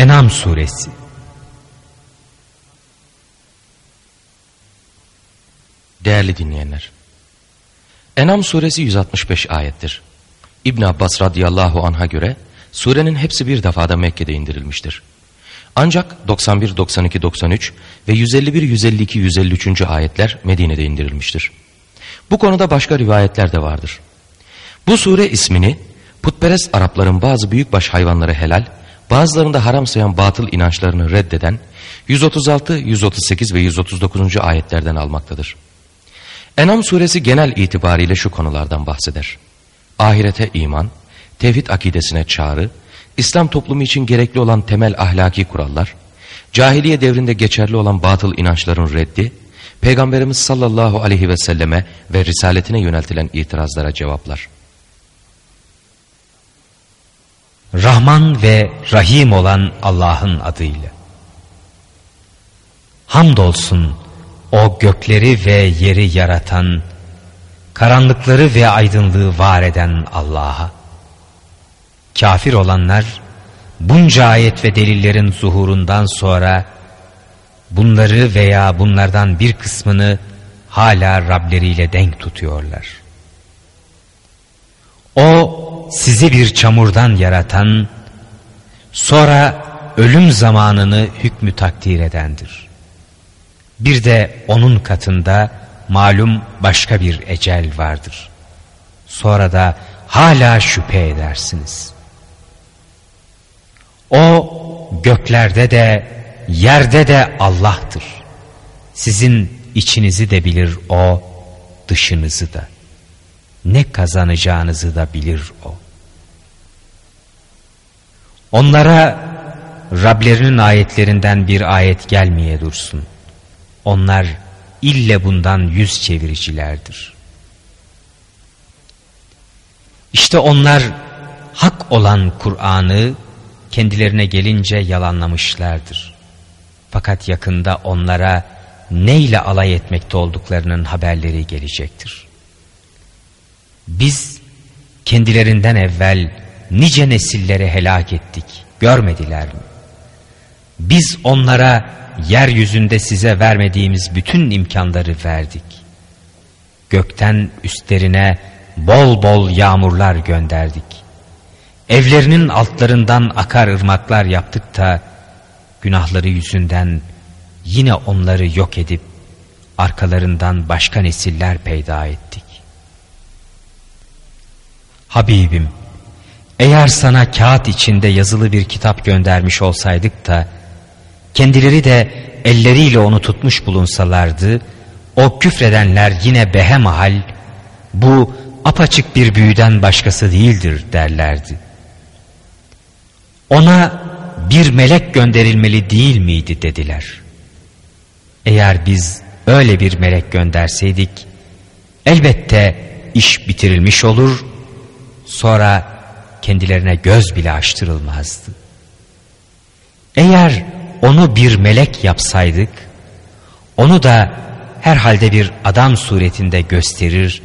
Enam Suresi Değerli dinleyenler, Enam suresi 165 ayettir. İbn Abbas radıyallahu anha göre surenin hepsi bir defada Mekke'de indirilmiştir. Ancak 91, 92, 93 ve 151, 152, 153. ayetler Medine'de indirilmiştir. Bu konuda başka rivayetler de vardır. Bu sure ismini putperest Arapların bazı büyükbaş hayvanları helal, bazılarında haram sayan batıl inançlarını reddeden 136, 138 ve 139. ayetlerden almaktadır. Enam suresi genel itibariyle şu konulardan bahseder. Ahirete iman, tevhid akidesine çağrı, İslam toplumu için gerekli olan temel ahlaki kurallar, cahiliye devrinde geçerli olan batıl inançların reddi, Peygamberimiz sallallahu aleyhi ve selleme ve risaletine yöneltilen itirazlara cevaplar. Rahman ve Rahim olan Allah'ın adıyla. Hamdolsun o gökleri ve yeri yaratan, karanlıkları ve aydınlığı var eden Allah'a. Kafir olanlar bunca ayet ve delillerin zuhurundan sonra bunları veya bunlardan bir kısmını hala Rableriyle denk tutuyorlar. O sizi bir çamurdan yaratan, sonra ölüm zamanını hükmü takdir edendir. Bir de onun katında malum başka bir ecel vardır. Sonra da hala şüphe edersiniz. O göklerde de yerde de Allah'tır. Sizin içinizi de bilir O, dışınızı da. Ne kazanacağınızı da bilir O. Onlara Rablerinin ayetlerinden bir ayet gelmeye dursun. Onlar ille bundan yüz çeviricilerdir. İşte onlar hak olan Kur'an'ı kendilerine gelince yalanlamışlardır. Fakat yakında onlara neyle alay etmekte olduklarının haberleri gelecektir. Biz kendilerinden evvel nice nesilleri helak ettik, görmediler mi? Biz onlara yeryüzünde size vermediğimiz bütün imkanları verdik. Gökten üstlerine bol bol yağmurlar gönderdik. Evlerinin altlarından akar ırmaklar yaptık da günahları yüzünden yine onları yok edip arkalarından başka nesiller peyda ettik. Habibim, eğer sana kağıt içinde yazılı bir kitap göndermiş olsaydık da kendileri de elleriyle onu tutmuş bulunsalardı, o küfredenler yine behemahal, bu apaçık bir büyüden başkası değildir derlerdi. Ona bir melek gönderilmeli değil miydi dediler. Eğer biz öyle bir melek gönderseydik, elbette iş bitirilmiş olur, sonra kendilerine göz bile açtırılmazdı. Eğer onu bir melek yapsaydık, onu da herhalde bir adam suretinde gösterir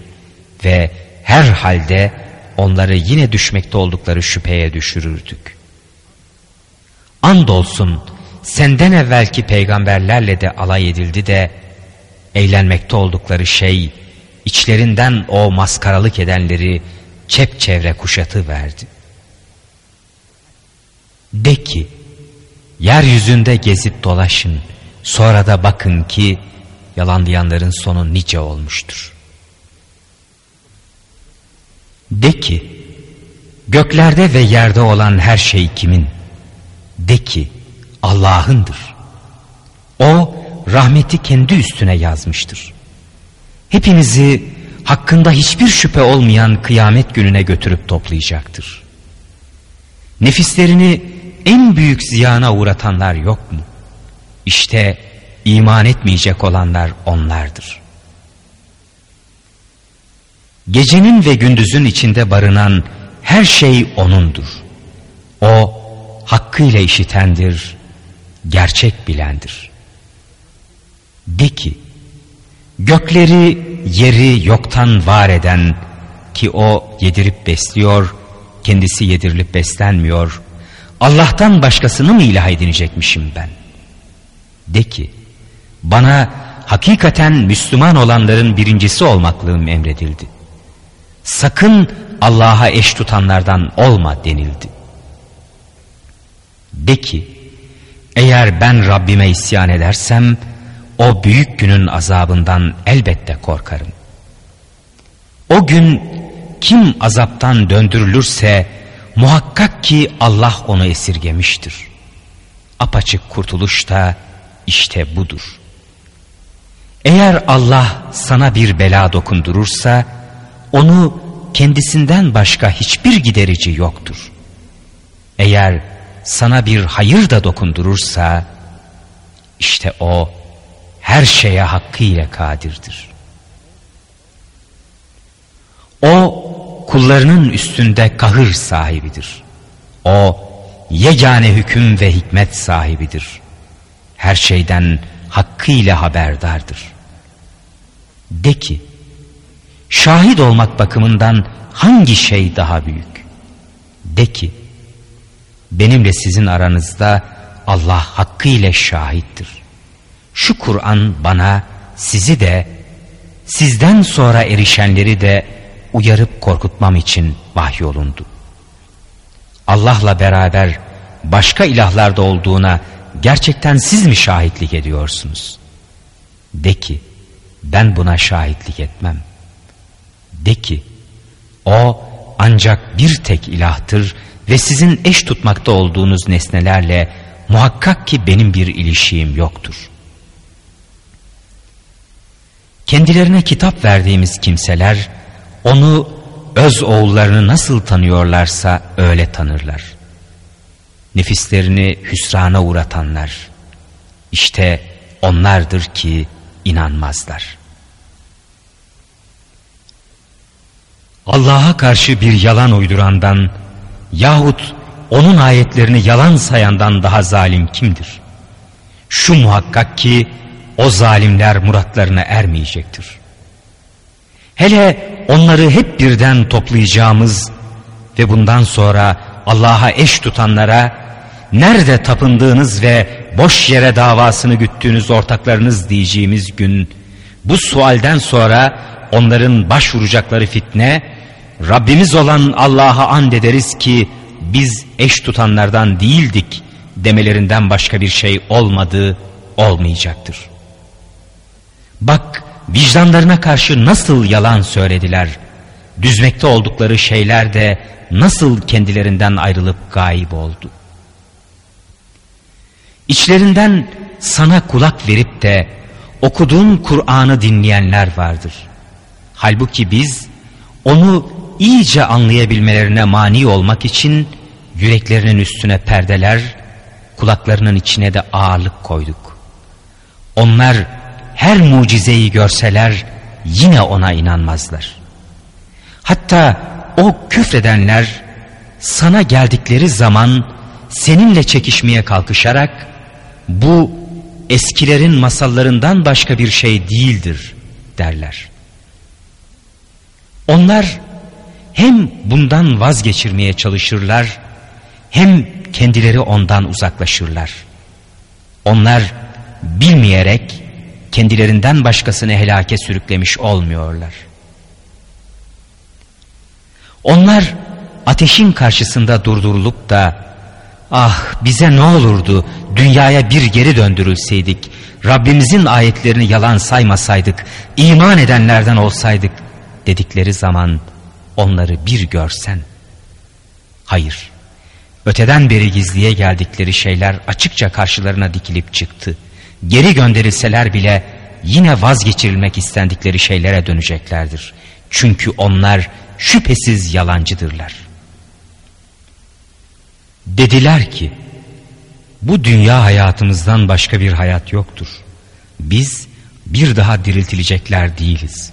ve herhalde onları yine düşmekte oldukları şüpheye düşürürdük. Andolsun senden evvelki peygamberlerle de alay edildi de eğlenmekte oldukları şey içlerinden o maskaralık edenleri çepçevre kuşatı verdi. De ki Yeryüzünde gezip dolaşın. Sonra da bakın ki yalanlayanların sonu nice olmuştur. De ki göklerde ve yerde olan her şey kimin? De ki Allah'ındır. O rahmeti kendi üstüne yazmıştır. Hepinizi hakkında hiçbir şüphe olmayan kıyamet gününe götürüp toplayacaktır. Nefislerini en büyük ziyana uğratanlar yok mu? İşte iman etmeyecek olanlar onlardır. Gecenin ve gündüzün içinde barınan her şey O'nundur. O hakkıyla işitendir, gerçek bilendir. De ki, gökleri, yeri yoktan var eden ki O yedirip besliyor, kendisi yedirilip beslenmiyor, Allah'tan başkasını mı ilah edinecekmişim ben? De ki bana hakikaten Müslüman olanların birincisi olmaklığım emredildi. Sakın Allah'a eş tutanlardan olma denildi. De ki eğer ben Rabbime isyan edersem o büyük günün azabından elbette korkarım. O gün kim azaptan döndürülürse muhakkak ki Allah onu esirgemiştir. Apaçık kurtuluş da işte budur. Eğer Allah sana bir bela dokundurursa onu kendisinden başka hiçbir giderici yoktur. Eğer sana bir hayır da dokundurursa işte o her şeye hakkıyla kadirdir. O kullarının üstünde kahır sahibidir. O yegane hüküm ve hikmet sahibidir. Her şeyden hakkıyla haberdardır. De ki, şahit olmak bakımından hangi şey daha büyük? De ki, benimle sizin aranızda Allah hakkıyla şahittir. Şu Kur'an bana sizi de sizden sonra erişenleri de uyarıp korkutmam için vahyolundu. Allah'la beraber başka ilahlarda olduğuna gerçekten siz mi şahitlik ediyorsunuz? De ki ben buna şahitlik etmem. De ki o ancak bir tek ilahtır ve sizin eş tutmakta olduğunuz nesnelerle muhakkak ki benim bir ilişiğim yoktur. Kendilerine kitap verdiğimiz kimseler onu öz oğullarını nasıl tanıyorlarsa öyle tanırlar. Nefislerini hüsrana uğratanlar. işte onlardır ki inanmazlar. Allah'a karşı bir yalan uydurandan yahut onun ayetlerini yalan sayandan daha zalim kimdir? Şu muhakkak ki o zalimler muratlarına ermeyecektir. Hele onları hep birden toplayacağımız ve bundan sonra Allah'a eş tutanlara nerede tapındığınız ve boş yere davasını güttüğünüz ortaklarınız diyeceğimiz gün bu sualden sonra onların başvuracakları fitne Rabbimiz olan Allah'a and ederiz ki biz eş tutanlardan değildik demelerinden başka bir şey olmadı, olmayacaktır. Bak vicdanlarına karşı nasıl yalan söylediler. Düzmekte oldukları şeyler de nasıl kendilerinden ayrılıp gayip oldu. İçlerinden sana kulak verip de okuduğun Kur'an'ı dinleyenler vardır. Halbuki biz onu iyice anlayabilmelerine mani olmak için yüreklerinin üstüne perdeler, kulaklarının içine de ağırlık koyduk. Onlar her mucizeyi görseler yine ona inanmazlar. Hatta o küfredenler sana geldikleri zaman seninle çekişmeye kalkışarak bu eskilerin masallarından başka bir şey değildir derler. Onlar hem bundan vazgeçirmeye çalışırlar hem kendileri ondan uzaklaşırlar. Onlar bilmeyerek kendilerinden başkasını helake sürüklemiş olmuyorlar. Onlar ateşin karşısında durdurulup da ah bize ne olurdu dünyaya bir geri döndürülseydik Rabbimizin ayetlerini yalan saymasaydık iman edenlerden olsaydık dedikleri zaman onları bir görsen. Hayır öteden beri gizliye geldikleri şeyler açıkça karşılarına dikilip çıktı geri gönderilseler bile yine vazgeçirilmek istendikleri şeylere döneceklerdir. Çünkü onlar şüphesiz yalancıdırlar. Dediler ki, bu dünya hayatımızdan başka bir hayat yoktur. Biz bir daha diriltilecekler değiliz.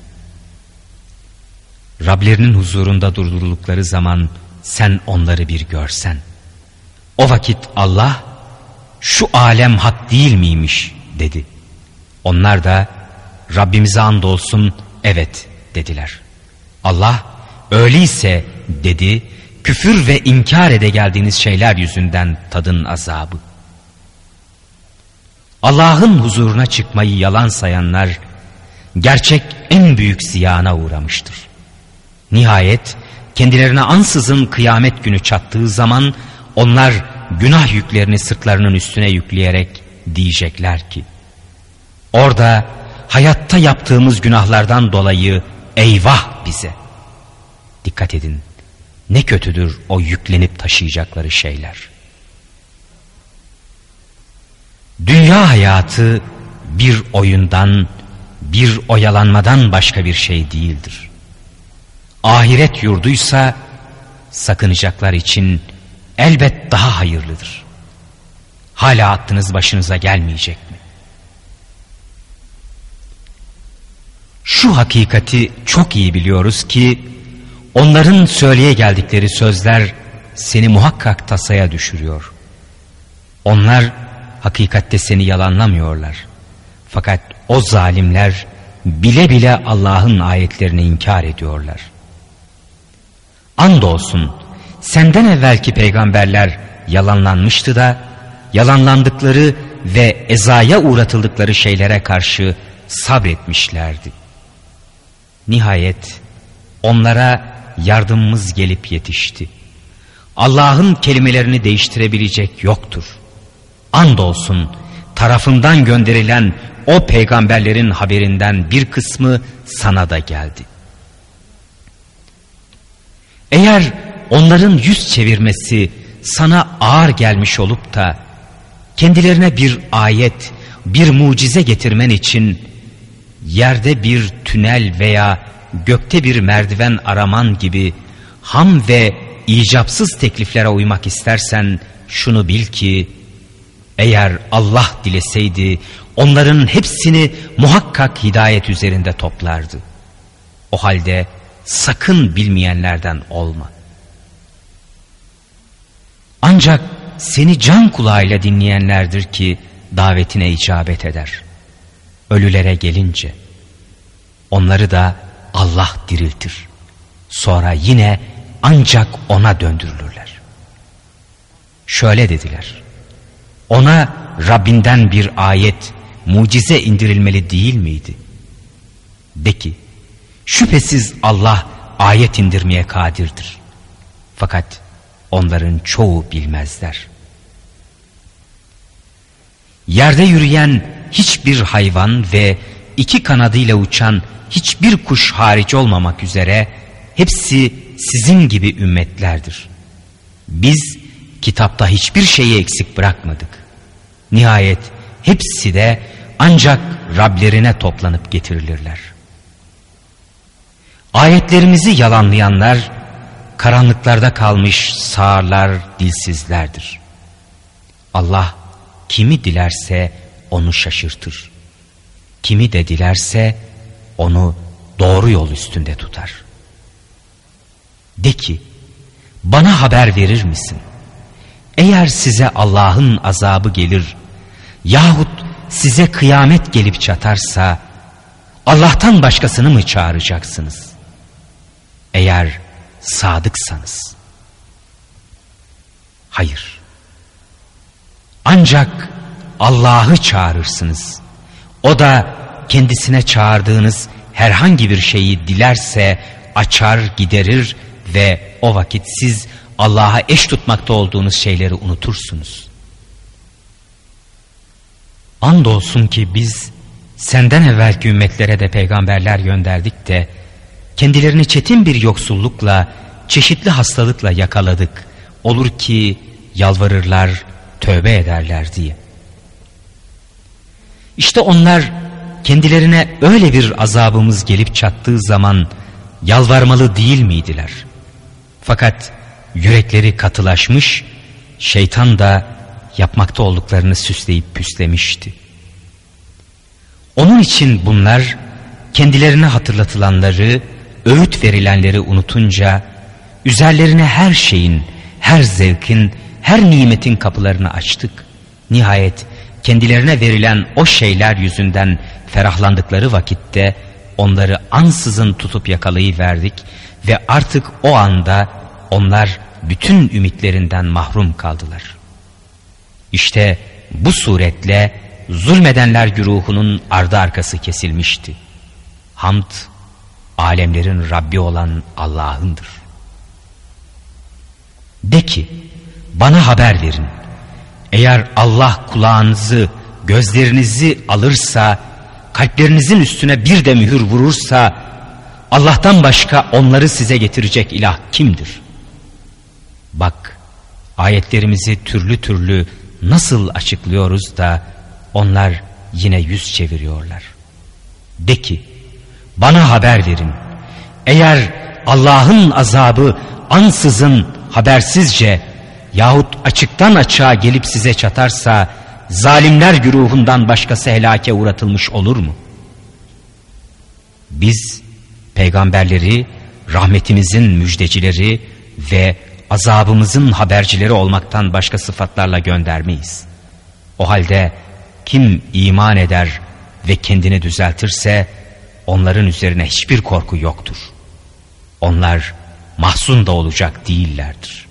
Rablerinin huzurunda durduruldukları zaman sen onları bir görsen. O vakit Allah şu alem hak değil miymiş dedi. Onlar da Rabbimize andolsun evet dediler. Allah öyleyse dedi küfür ve inkar ede geldiğiniz şeyler yüzünden tadın azabı. Allah'ın huzuruna çıkmayı yalan sayanlar gerçek en büyük ziyana uğramıştır. Nihayet kendilerine ansızın kıyamet günü çattığı zaman onlar günah yüklerini sırtlarının üstüne yükleyerek diyecekler ki orada hayatta yaptığımız günahlardan dolayı eyvah bize. Dikkat edin ne kötüdür o yüklenip taşıyacakları şeyler. Dünya hayatı bir oyundan, bir oyalanmadan başka bir şey değildir. Ahiret yurduysa sakınacaklar için elbet daha hayırlıdır. Hala aklınız başınıza gelmeyecek mi? Şu hakikati çok iyi biliyoruz ki onların söyleye geldikleri sözler seni muhakkak tasaya düşürüyor. Onlar hakikatte seni yalanlamıyorlar. Fakat o zalimler bile bile Allah'ın ayetlerini inkar ediyorlar. Andolsun senden evvelki peygamberler yalanlanmıştı da yalanlandıkları ve ezaya uğratıldıkları şeylere karşı sabretmişlerdi. Nihayet onlara yardımımız gelip yetişti. Allah'ın kelimelerini değiştirebilecek yoktur. Andolsun tarafından gönderilen o peygamberlerin haberinden bir kısmı sana da geldi. Eğer onların yüz çevirmesi sana ağır gelmiş olup da kendilerine bir ayet, bir mucize getirmen için yerde bir tünel veya gökte bir merdiven araman gibi ham ve icapsız tekliflere uymak istersen şunu bil ki eğer Allah dileseydi onların hepsini muhakkak hidayet üzerinde toplardı. O halde sakın bilmeyenlerden olma. Ancak seni can kulağıyla dinleyenlerdir ki davetine icabet eder. Ölülere gelince onları da Allah diriltir. Sonra yine ancak ona döndürülürler. Şöyle dediler. Ona Rabbinden bir ayet, mucize indirilmeli değil miydi? De ki, şüphesiz Allah ayet indirmeye kadirdir. Fakat onların çoğu bilmezler. Yerde yürüyen hiçbir hayvan ve iki kanadıyla uçan hiçbir kuş hariç olmamak üzere hepsi sizin gibi ümmetlerdir. Biz kitapta hiçbir şeyi eksik bırakmadık. Nihayet hepsi de ancak Rablerine toplanıp getirilirler. Ayetlerimizi yalanlayanlar karanlıklarda kalmış sağırlar, dilsizlerdir. Allah kimi dilerse onu şaşırtır. Kimi de dilerse onu doğru yol üstünde tutar. De ki bana haber verir misin? Eğer size Allah'ın azabı gelir yahut size kıyamet gelip çatarsa Allah'tan başkasını mı çağıracaksınız? Eğer sadıksanız. Hayır. Ancak Allah'ı çağırırsınız. O da kendisine çağırdığınız herhangi bir şeyi dilerse açar giderir ve o vakit siz Allah'a eş tutmakta olduğunuz şeyleri unutursunuz. Andolsun ki biz senden evvelki ümmetlere de peygamberler gönderdik de kendilerini çetin bir yoksullukla, çeşitli hastalıkla yakaladık. Olur ki yalvarırlar, tövbe ederler diye. İşte onlar kendilerine öyle bir azabımız gelip çattığı zaman yalvarmalı değil miydiler? Fakat yürekleri katılaşmış, şeytan da yapmakta olduklarını süsleyip püslemişti. Onun için bunlar kendilerine hatırlatılanları, öğüt verilenleri unutunca üzerlerine her şeyin, her zevkin, her nimetin kapılarını açtık. Nihayet kendilerine verilen o şeyler yüzünden ferahlandıkları vakitte onları ansızın tutup yakalayıverdik ve artık o anda onlar bütün ümitlerinden mahrum kaldılar. İşte bu suretle zulmedenler güruhunun ardı arkası kesilmişti. Hamd, alemlerin Rabbi olan Allah'ındır. De ki, bana haber verin. Eğer Allah kulağınızı, gözlerinizi alırsa, kalplerinizin üstüne bir de mühür vurursa, Allah'tan başka onları size getirecek ilah kimdir? Bak, ayetlerimizi türlü türlü nasıl açıklıyoruz da onlar yine yüz çeviriyorlar. De ki, bana haber verin. Eğer Allah'ın azabı ansızın habersizce yahut açıktan açığa gelip size çatarsa zalimler güruhundan başkası helake uğratılmış olur mu? Biz peygamberleri rahmetimizin müjdecileri ve azabımızın habercileri olmaktan başka sıfatlarla göndermeyiz. O halde kim iman eder ve kendini düzeltirse onların üzerine hiçbir korku yoktur. Onlar mahzun da olacak değillerdir.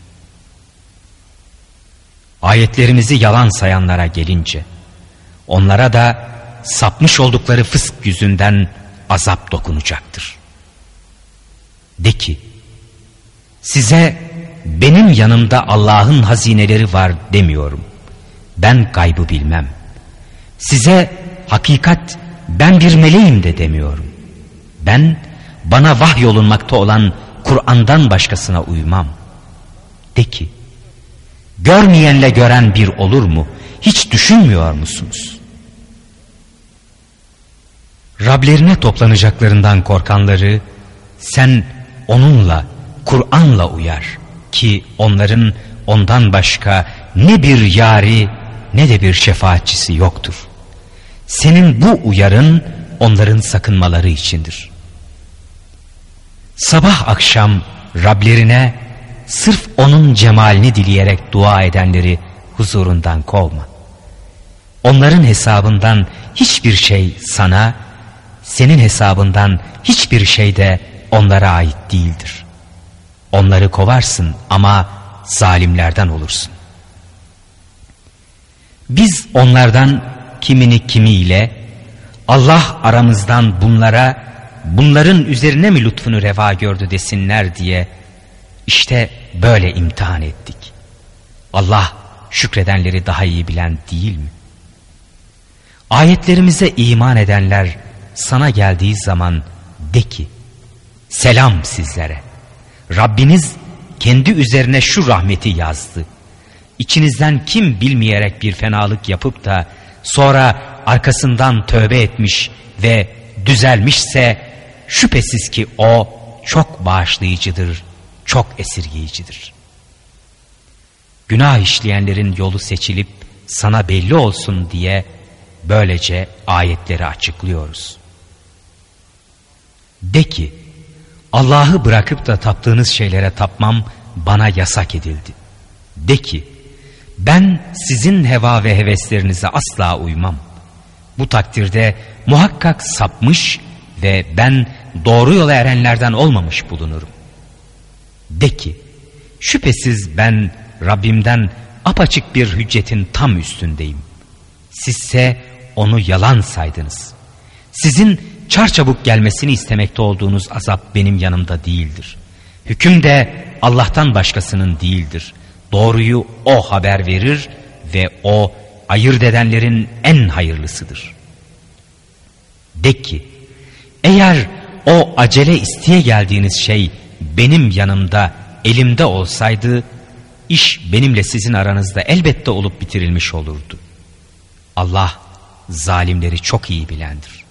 Ayetlerimizi yalan sayanlara gelince onlara da sapmış oldukları fısk yüzünden azap dokunacaktır. De ki size benim yanımda Allah'ın hazineleri var demiyorum. Ben kaybı bilmem. Size hakikat ben bir meleğim de demiyorum. Ben bana vahyolunmakta olan Kur'an'dan başkasına uymam. De ki, görmeyenle gören bir olur mu? Hiç düşünmüyor musunuz? Rablerine toplanacaklarından korkanları sen onunla, Kur'an'la uyar ki onların ondan başka ne bir yari ne de bir şefaatçisi yoktur. Senin bu uyarın onların sakınmaları içindir. Sabah akşam Rablerine sırf onun cemalini dileyerek dua edenleri huzurundan kovma. Onların hesabından hiçbir şey sana, senin hesabından hiçbir şey de onlara ait değildir. Onları kovarsın ama zalimlerden olursun. Biz onlardan kimini kimiyle Allah aramızdan bunlara bunların üzerine mi lütfunu reva gördü desinler diye işte böyle imtihan ettik. Allah şükredenleri daha iyi bilen değil mi? Ayetlerimize iman edenler sana geldiği zaman de ki selam sizlere. Rabbiniz kendi üzerine şu rahmeti yazdı. İçinizden kim bilmeyerek bir fenalık yapıp da sonra arkasından tövbe etmiş ve düzelmişse şüphesiz ki o çok bağışlayıcıdır, çok esirgeyicidir. Günah işleyenlerin yolu seçilip sana belli olsun diye böylece ayetleri açıklıyoruz. De ki, Allah'ı bırakıp da taptığınız şeylere tapmam bana yasak edildi. De ki ben sizin heva ve heveslerinize asla uymam. Bu takdirde muhakkak sapmış ve ben doğru yola erenlerden olmamış bulunurum. De ki şüphesiz ben Rabbimden apaçık bir hüccetin tam üstündeyim. Sizse onu yalan saydınız. Sizin çarçabuk gelmesini istemekte olduğunuz azap benim yanımda değildir. Hüküm de Allah'tan başkasının değildir. Doğruyu O haber verir ve O ayırt edenlerin en hayırlısıdır. De ki, eğer o acele isteye geldiğiniz şey benim yanımda, elimde olsaydı, iş benimle sizin aranızda elbette olup bitirilmiş olurdu. Allah zalimleri çok iyi bilendir.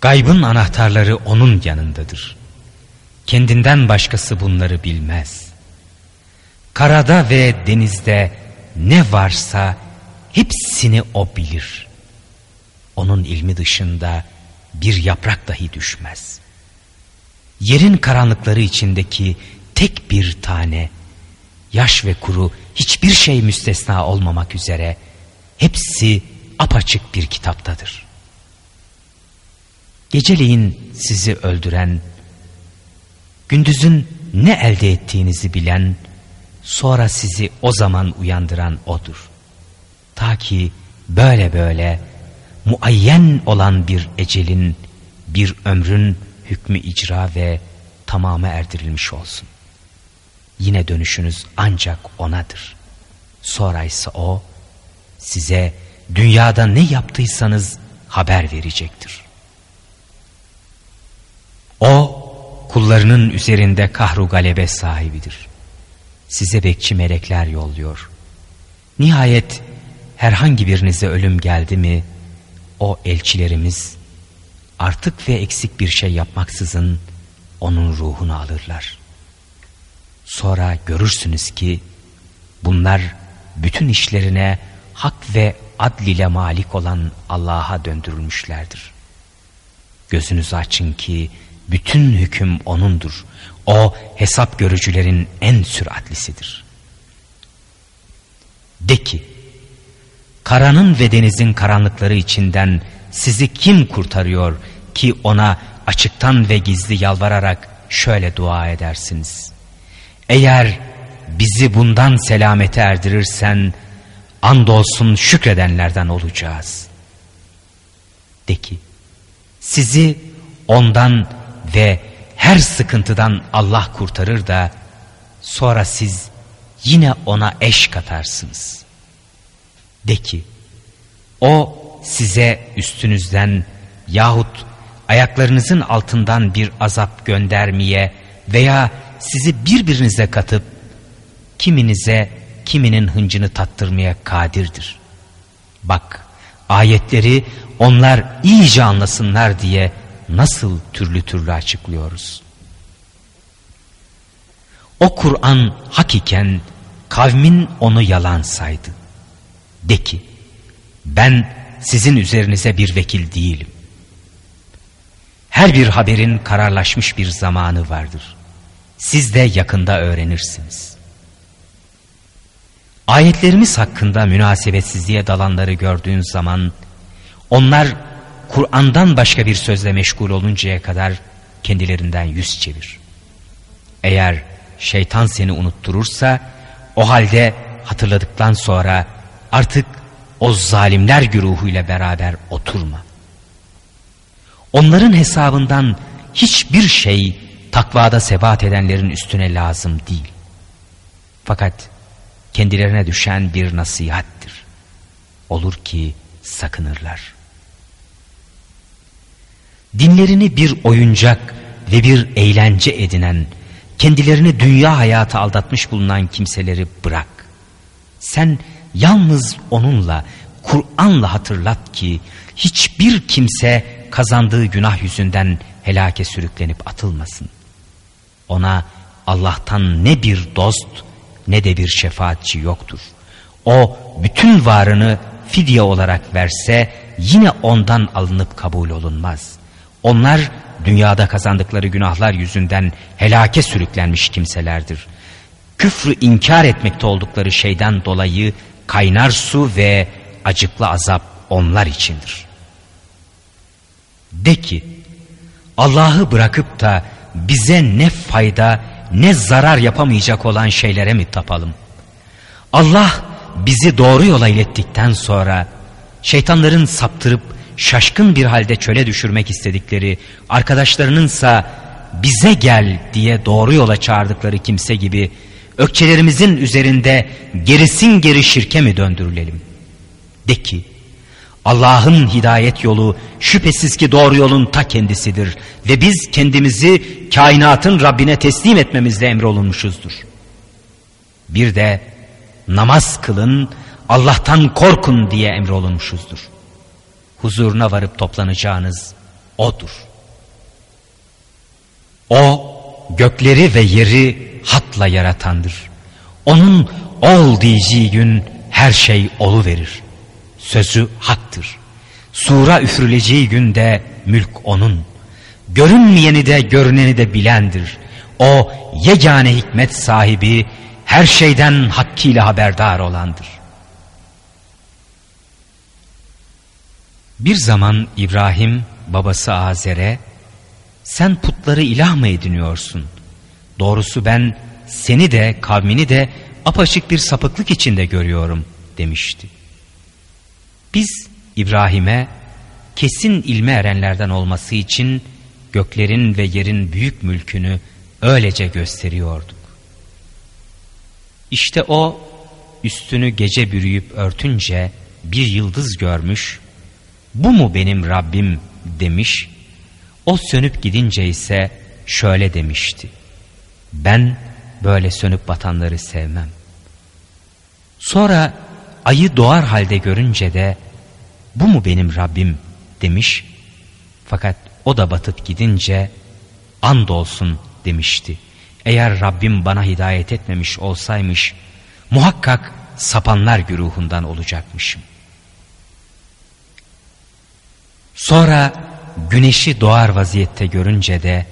Gaybın anahtarları onun yanındadır. Kendinden başkası bunları bilmez. Karada ve denizde ne varsa hepsini o bilir. Onun ilmi dışında bir yaprak dahi düşmez. Yerin karanlıkları içindeki tek bir tane, yaş ve kuru hiçbir şey müstesna olmamak üzere hepsi apaçık bir kitaptadır. Geceleyin sizi öldüren Gündüzün ne elde ettiğinizi bilen, sonra sizi o zaman uyandıran O'dur. Ta ki böyle böyle muayyen olan bir ecelin, bir ömrün hükmü icra ve tamamı erdirilmiş olsun. Yine dönüşünüz ancak O'nadır. Sonra ise O size dünyada ne yaptıysanız haber verecektir. O kullarının üzerinde kahru galebe sahibidir. Size bekçi melekler yolluyor. Nihayet herhangi birinize ölüm geldi mi o elçilerimiz artık ve eksik bir şey yapmaksızın onun ruhunu alırlar. Sonra görürsünüz ki bunlar bütün işlerine hak ve adl ile malik olan Allah'a döndürülmüşlerdir. Gözünüzü açın ki bütün hüküm O'nundur. O hesap görücülerin en süratlisidir. De ki, karanın ve denizin karanlıkları içinden sizi kim kurtarıyor ki ona açıktan ve gizli yalvararak şöyle dua edersiniz. Eğer bizi bundan selamete erdirirsen andolsun şükredenlerden olacağız. De ki sizi ondan ve her sıkıntıdan Allah kurtarır da sonra siz yine ona eş katarsınız. De ki o size üstünüzden yahut ayaklarınızın altından bir azap göndermeye veya sizi birbirinize katıp kiminize kiminin hıncını tattırmaya kadirdir. Bak ayetleri onlar iyice anlasınlar diye nasıl türlü türlü açıklıyoruz. O Kur'an hakiken kavmin onu yalan saydı. De ki ben sizin üzerinize bir vekil değilim. Her bir haberin kararlaşmış bir zamanı vardır. Siz de yakında öğrenirsiniz. Ayetlerimiz hakkında münasebetsizliğe dalanları gördüğün zaman onlar Kur'an'dan başka bir sözle meşgul oluncaya kadar kendilerinden yüz çevir. Eğer şeytan seni unutturursa o halde hatırladıktan sonra artık o zalimler güruhuyla beraber oturma. Onların hesabından hiçbir şey takvada sebat edenlerin üstüne lazım değil. Fakat kendilerine düşen bir nasihattir. Olur ki sakınırlar. Dinlerini bir oyuncak ve bir eğlence edinen, kendilerini dünya hayatı aldatmış bulunan kimseleri bırak. Sen yalnız onunla, Kur'an'la hatırlat ki hiçbir kimse kazandığı günah yüzünden helake sürüklenip atılmasın. Ona Allah'tan ne bir dost ne de bir şefaatçi yoktur. O bütün varını fidye olarak verse yine ondan alınıp kabul olunmaz. Onlar dünyada kazandıkları günahlar yüzünden helake sürüklenmiş kimselerdir. Küfrü inkar etmekte oldukları şeyden dolayı kaynar su ve acıklı azap onlar içindir. De ki Allah'ı bırakıp da bize ne fayda ne zarar yapamayacak olan şeylere mi tapalım? Allah bizi doğru yola ilettikten sonra şeytanların saptırıp şaşkın bir halde çöle düşürmek istedikleri arkadaşlarınınsa bize gel diye doğru yola çağırdıkları kimse gibi ökçelerimizin üzerinde gerisin geri şirke mi döndürülelim? De ki Allah'ın hidayet yolu şüphesiz ki doğru yolun ta kendisidir ve biz kendimizi kainatın Rabbine teslim etmemizle emrolunmuşuzdur. Bir de namaz kılın Allah'tan korkun diye emrolunmuşuzdur. Huzuruna varıp toplanacağınız O'dur. O gökleri ve yeri hatla yaratandır. Onun ol diyeceği gün her şey olu verir. Sözü haktır. Sura üfürüleceği günde mülk onun. Görünmeyeni de görüneni de bilendir. O yegane hikmet sahibi her şeyden hakkıyla haberdar olandır. Bir zaman İbrahim babası Azer'e sen putları ilah mı ediniyorsun Doğrusu ben seni de kavmini de apaçık bir sapıklık içinde görüyorum demişti. Biz İbrahim'e kesin ilme erenlerden olması için göklerin ve yerin büyük mülkünü öylece gösteriyorduk. İşte o üstünü gece bürüyüp örtünce bir yıldız görmüş, bu mu benim Rabbim demiş, o sönüp gidince ise şöyle demişti, ben böyle sönüp batanları sevmem. Sonra ayı doğar halde görünce de bu mu benim Rabbim demiş, fakat o da batıp gidince andolsun demişti. Eğer Rabbim bana hidayet etmemiş olsaymış muhakkak sapanlar güruhundan olacakmışım. Sonra güneşi doğar vaziyette görünce de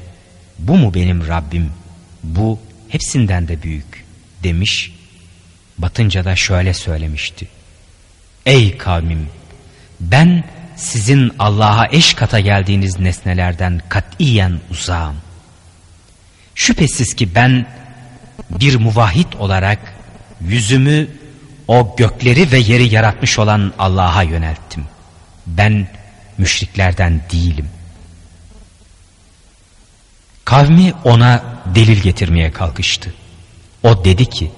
bu mu benim Rabbim bu hepsinden de büyük demiş. Batınca da şöyle söylemişti. Ey kavmim ben sizin Allah'a eş kata geldiğiniz nesnelerden katiyen uzağım. Şüphesiz ki ben bir muvahhid olarak yüzümü o gökleri ve yeri yaratmış olan Allah'a yönelttim. Ben müşriklerden değilim. Kavmi ona delil getirmeye kalkıştı. O dedi ki,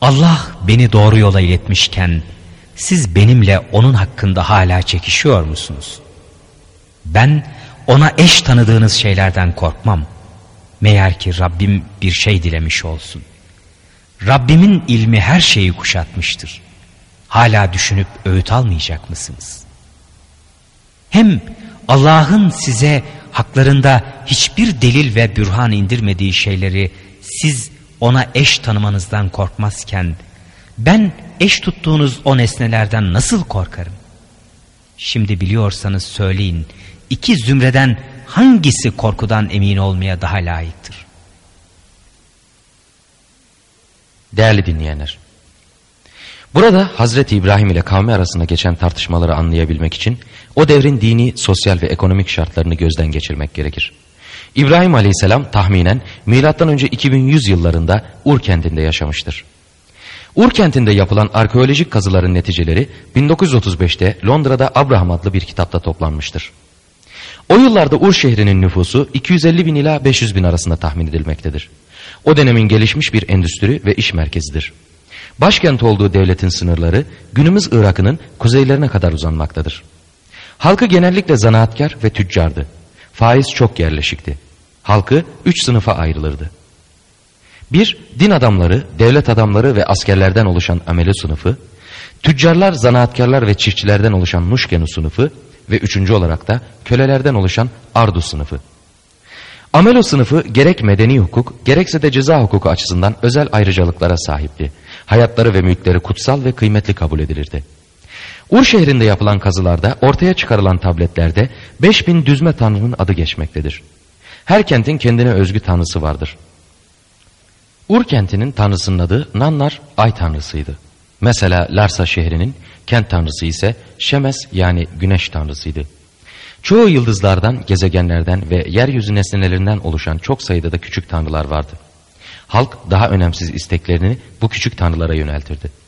Allah beni doğru yola iletmişken siz benimle onun hakkında hala çekişiyor musunuz? Ben ona eş tanıdığınız şeylerden korkmam. Meğer ki Rabbim bir şey dilemiş olsun. Rabbimin ilmi her şeyi kuşatmıştır. Hala düşünüp öğüt almayacak mısınız? Hem Allah'ın size haklarında hiçbir delil ve bürhan indirmediği şeyleri siz ona eş tanımanızdan korkmazken ben eş tuttuğunuz o nesnelerden nasıl korkarım? Şimdi biliyorsanız söyleyin iki zümreden hangisi korkudan emin olmaya daha layıktır? Değerli dinleyenler, burada Hazreti İbrahim ile kavmi arasında geçen tartışmaları anlayabilmek için o devrin dini, sosyal ve ekonomik şartlarını gözden geçirmek gerekir. İbrahim Aleyhisselam tahminen M.Ö. 2100 yıllarında Ur kentinde yaşamıştır. Ur kentinde yapılan arkeolojik kazıların neticeleri 1935'te Londra'da Abraham adlı bir kitapta toplanmıştır. O yıllarda Ur şehrinin nüfusu 250 bin ila 500 bin arasında tahmin edilmektedir. O dönemin gelişmiş bir endüstri ve iş merkezidir. Başkent olduğu devletin sınırları günümüz Irak'ının kuzeylerine kadar uzanmaktadır. Halkı genellikle zanaatkar ve tüccardı. Faiz çok yerleşikti. Halkı üç sınıfa ayrılırdı. Bir, din adamları, devlet adamları ve askerlerden oluşan ameli sınıfı, tüccarlar, zanaatkarlar ve çiftçilerden oluşan nuşkenu sınıfı ve üçüncü olarak da kölelerden oluşan ardu sınıfı. Amelo sınıfı gerek medeni hukuk gerekse de ceza hukuku açısından özel ayrıcalıklara sahipti. Hayatları ve mülkleri kutsal ve kıymetli kabul edilirdi. Ur şehrinde yapılan kazılarda ortaya çıkarılan tabletlerde 5000 düzme tanrının adı geçmektedir. Her kentin kendine özgü tanrısı vardır. Ur kentinin tanrısının adı Nannar ay tanrısıydı. Mesela Larsa şehrinin kent tanrısı ise Şemes yani güneş tanrısıydı. Çoğu yıldızlardan, gezegenlerden ve yeryüzü nesnelerinden oluşan çok sayıda da küçük tanrılar vardı. Halk daha önemsiz isteklerini bu küçük tanrılara yöneltirdi.